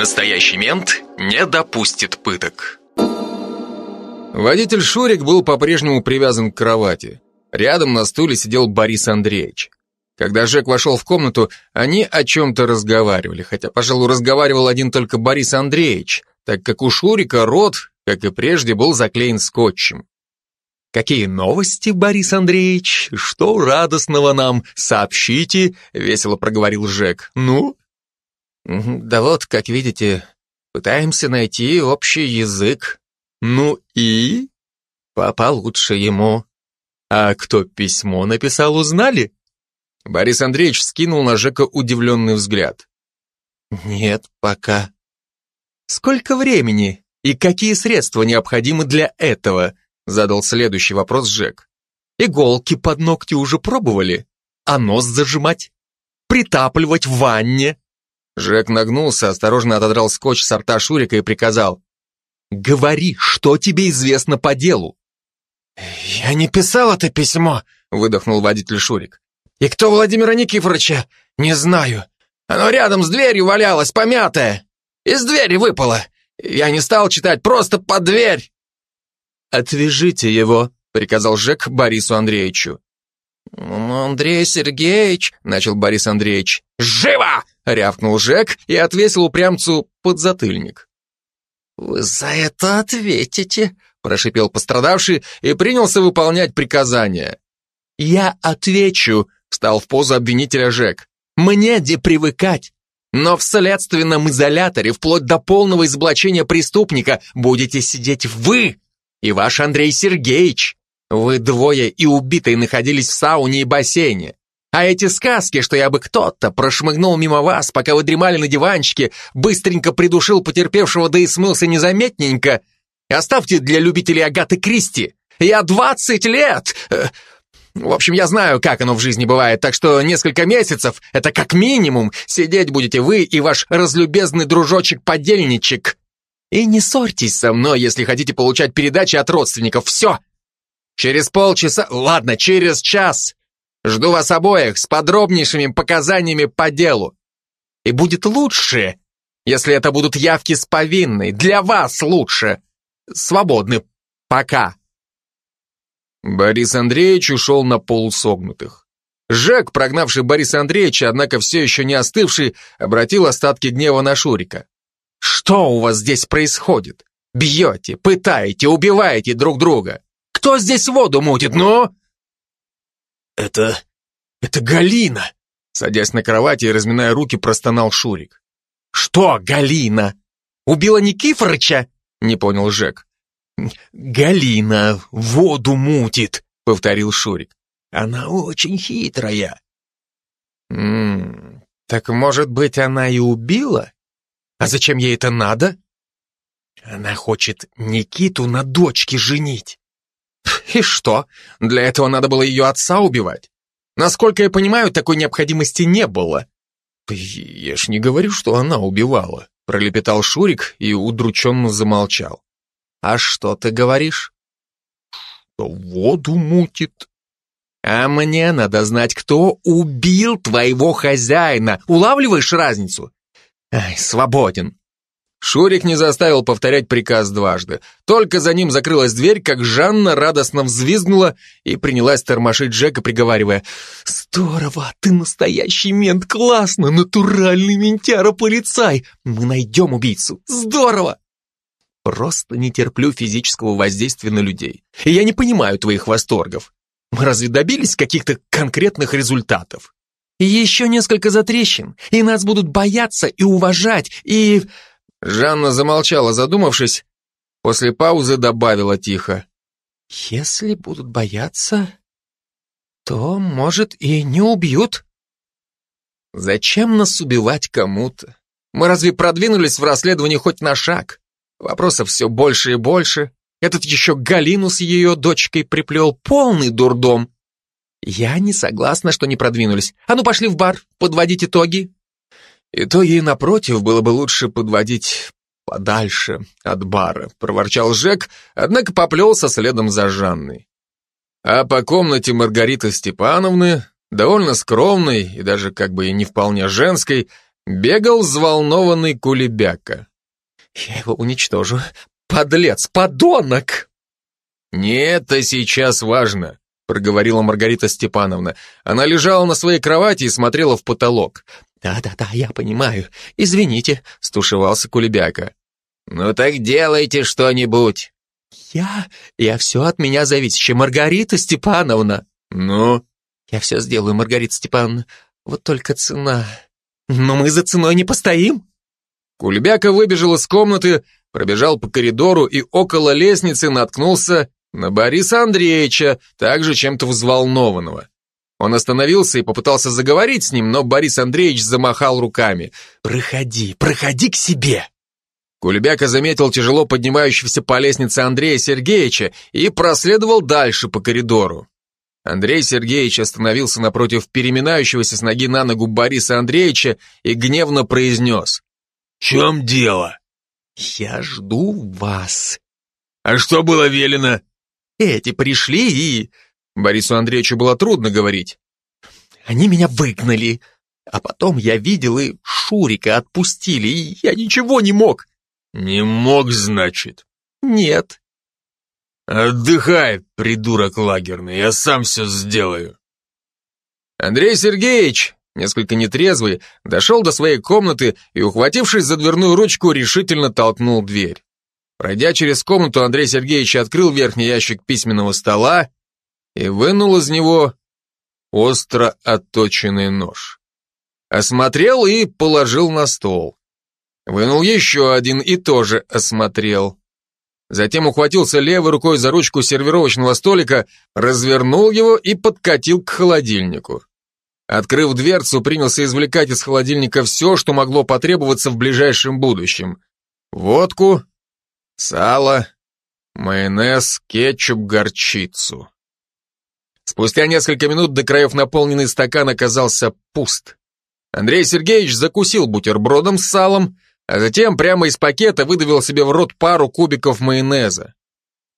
Настоящий мент не допустит пыток. Водитель Шурик был по-прежнему привязан к кровати. Рядом на стуле сидел Борис Андреевич. Когда Жек вошел в комнату, они о чем-то разговаривали, хотя, пожалуй, разговаривал один только Борис Андреевич, так как у Шурика рот, как и прежде, был заклеен скотчем. «Какие новости, Борис Андреевич? Что радостного нам? Сообщите!» — весело проговорил Жек. «Ну?» «Да вот, как видите, пытаемся найти общий язык. Ну и?» «Папа лучше ему». «А кто письмо написал, узнали?» Борис Андреевич скинул на Жека удивленный взгляд. «Нет, пока». «Сколько времени и какие средства необходимы для этого?» Задал следующий вопрос Жек. Иголки под ногти уже пробовали? А нос зажимать? Притапливать в ванне? Жек нагнулся, осторожно отодрал скотч с рта Шурика и приказал. «Говори, что тебе известно по делу?» «Я не писал это письмо», — выдохнул водитель Шурик. «И кто Владимира Никифоровича? Не знаю. Оно рядом с дверью валялось, помятое. Из двери выпало. Я не стал читать, просто под дверь». «Отвяжите его», — приказал Жек Борису Андреевичу. «Андрей Сергеевич», — начал Борис Андреевич. «Живо!» — рявкнул Жек и отвесил упрямцу подзатыльник. «Вы за это ответите», — прошипел пострадавший и принялся выполнять приказания. «Я отвечу», — встал в позу обвинителя Жек. «Мне где привыкать. Но в следственном изоляторе, вплоть до полного изоблачения преступника, будете сидеть вы, и ваш Андрей Сергеевич. Вы двое и убитые находились в сауне и бассейне. А эти сказки, что я бы кто-то прошмыгнул мимо вас, пока вы дремали на диванчике, быстренько придушил потерпевшего, да и смылся незаметненько, оставьте для любителей Агаты Кристи. Я двадцать лет! Э, в общем, я знаю, как оно в жизни бывает, так что несколько месяцев — это как минимум сидеть будете вы и ваш разлюбезный дружочек-подельничек. И не ссорьтесь со мной, если хотите получать передачи от родственников. Все. Через полчаса, ладно, через час. Жду вас обоих с подробнейшими показаниями по делу. И будет лучше, если это будут явки с повинной. Для вас лучше. Свободны. Пока. Борис Андреевич ушел на полусогнутых. Жек, прогнавший Бориса Андреевича, однако все еще не остывший, обратил остатки гнева на Шурика. Что у вас здесь происходит? Бьете, пытаете, убиваете друг друга. Кто здесь воду мутит, ну? Это... это Галина. Садясь на кровати и разминая руки, простонал Шурик. Что Галина? Убила Никифорыча? Не понял Жек. Галина воду мутит, повторил Шурик. Она очень хитрая. М так может быть, она и убила? А зачем ей это надо? Она хочет Никиту на дочке женить. И что? Для этого надо было ее отца убивать? Насколько я понимаю, такой необходимости не было. Я ж не говорю, что она убивала, пролепетал Шурик и удрученно замолчал. А что ты говоришь? Что воду мутит. А мне надо знать, кто убил твоего хозяина. Улавливаешь разницу? Ай, свободен. Шурик не заставил повторять приказ дважды. Только за ним закрылась дверь, как Жанна радостно взвизгнула и принялась тормошить Джека, приговаривая «Здорово, ты настоящий мент, классно, натуральный ментяра-полицай! Мы найдем убийцу, здорово!» Просто не терплю физического воздействия на людей. И я не понимаю твоих восторгов. Мы разве добились каких-то конкретных результатов? Еще несколько затрещин, и нас будут бояться и уважать, и...» Жанна замолчала, задумавшись, после паузы добавила тихо. «Если будут бояться, то, может, и не убьют». «Зачем нас убивать кому-то? Мы разве продвинулись в расследовании хоть на шаг? Вопросов все больше и больше. Этот еще Галину с ее дочкой приплел полный дурдом. Я не согласна, что не продвинулись. А ну пошли в бар, подводить итоги. Итоги, напротив, было бы лучше подводить подальше от бара, проворчал Жек, однако поплелся следом за Жанной. А по комнате Маргариты Степановны, довольно скромной и даже как бы и не вполне женской, бегал взволнованный кулебяка. «Я его уничтожу. Подлец, подонок!» «Не это сейчас важно», — проговорила Маргарита Степановна. Она лежала на своей кровати и смотрела в потолок. «Да-да-да, я понимаю. Извините», — стушевался Кулебяка. «Ну так делайте что-нибудь». «Я... я все от меня зависящее, Маргарита Степановна». «Ну?» «Я все сделаю, Маргарита Степановна. Вот только цена. Но мы за ценой не постоим». Кульбяка выбежал из комнаты, пробежал по коридору и около лестницы наткнулся на Бориса Андреевича, также чем-то взволнованного. Он остановился и попытался заговорить с ним, но Борис Андреевич замахал руками. «Проходи, проходи к себе!» Кулебяка заметил тяжело поднимающегося по лестнице Андрея Сергеевича и проследовал дальше по коридору. Андрей Сергеевич остановился напротив переминающегося с ноги на ногу Бориса Андреевича и гневно произнес. «В чем дело?» «Я жду вас». «А что было велено?» «Эти пришли и...» Борису Андреевичу было трудно говорить. «Они меня выгнали, а потом я видел и Шурика отпустили, и я ничего не мог». «Не мог, значит?» «Нет». «Отдыхай, придурок лагерный, я сам все сделаю». Андрей Сергеевич, несколько нетрезвый, дошел до своей комнаты и, ухватившись за дверную ручку, решительно толкнул дверь. Пройдя через комнату, Андрей Сергеевич открыл верхний ящик письменного стола и вынул из него остро отточенный нож. Осмотрел и положил на стол. Вынул еще один и тоже осмотрел. Затем ухватился левой рукой за ручку сервировочного столика, развернул его и подкатил к холодильнику. Открыв дверцу, принялся извлекать из холодильника все, что могло потребоваться в ближайшем будущем. Водку, сало, майонез, кетчуп, горчицу. Спустя несколько минут до краев наполненный стакан оказался пуст. Андрей Сергеевич закусил бутербродом с салом, а затем прямо из пакета выдавил себе в рот пару кубиков майонеза.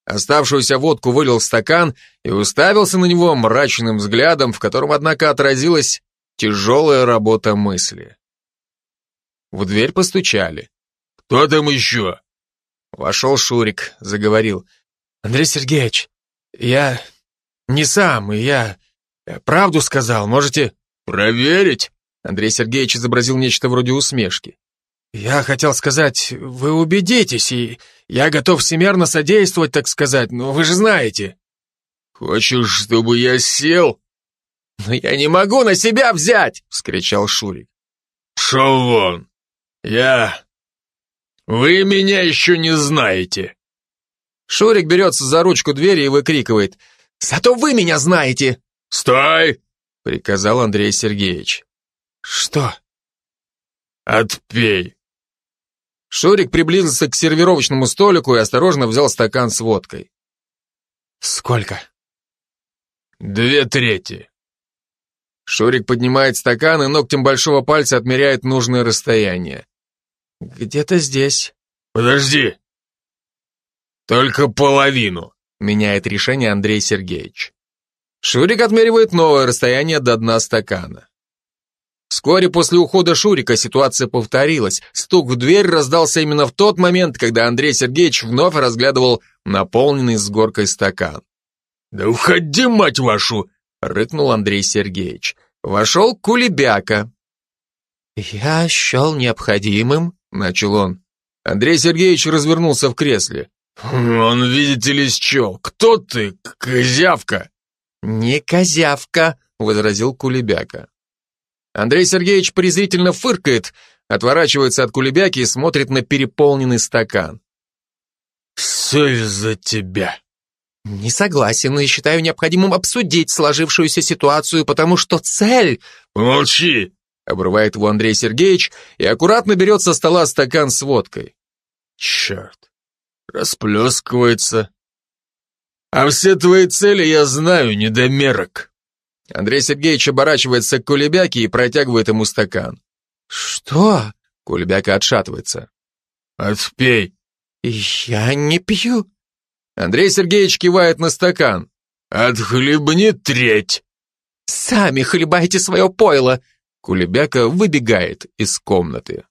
Оставшуюся водку вылил в стакан и уставился на него мрачным взглядом, в котором, однако, отразилась тяжелая работа мысли. В дверь постучали. «Кто там еще?» Вошел Шурик, заговорил. «Андрей Сергеевич, я не сам, и я правду сказал, можете...» «Проверить?» Андрей Сергеевич изобразил нечто вроде усмешки. «Я хотел сказать, вы убедитесь, и я готов всемерно содействовать, так сказать, но вы же знаете». «Хочешь, чтобы я сел?» «Но я не могу на себя взять!» — вскричал Шурик. «Шел вон! Я... Вы меня еще не знаете!» Шурик берется за ручку двери и выкрикивает. «Зато вы меня знаете!» «Стой!» — приказал Андрей Сергеевич. «Что?» «Отпей!» Шурик приблизился к сервировочному столику и осторожно взял стакан с водкой. «Сколько?» «Две трети». Шурик поднимает стакан и ногтем большого пальца отмеряет нужное расстояние. «Где-то здесь». «Подожди!» «Только половину», — меняет решение Андрей Сергеевич. Шурик отмеривает новое расстояние до дна стакана. Вскоре после ухода Шурика ситуация повторилась. Стук в дверь раздался именно в тот момент, когда Андрей Сергеевич вновь разглядывал наполненный с горкой стакан. «Да уходи, мать вашу!» — рыкнул Андрей Сергеевич. Вошел Кулебяка. «Я счел необходимым», — начал он. Андрей Сергеевич развернулся в кресле. «Он, видите ли, счел. Кто ты, козявка?» «Не козявка», — возразил Кулебяка. Андрей Сергеевич презрительно фыркает, отворачивается от кулебяки и смотрит на переполненный стакан. «Все из-за тебя». «Не согласен и считаю необходимым обсудить сложившуюся ситуацию, потому что цель...» «Молчи!» — обрывает его Андрей Сергеевич и аккуратно берет со стола стакан с водкой. «Черт! Расплескивается. А все твои цели я знаю, недомерок». Андрей Сергеевич оборачивается к Кулебяке и протягивает ему стакан. «Что?» Кулебяка отшатывается. «Отпей». «Я не пью». Андрей Сергеевич кивает на стакан. «Отхлебни треть». «Сами хлебайте свое пойло». Кулебяка выбегает из комнаты.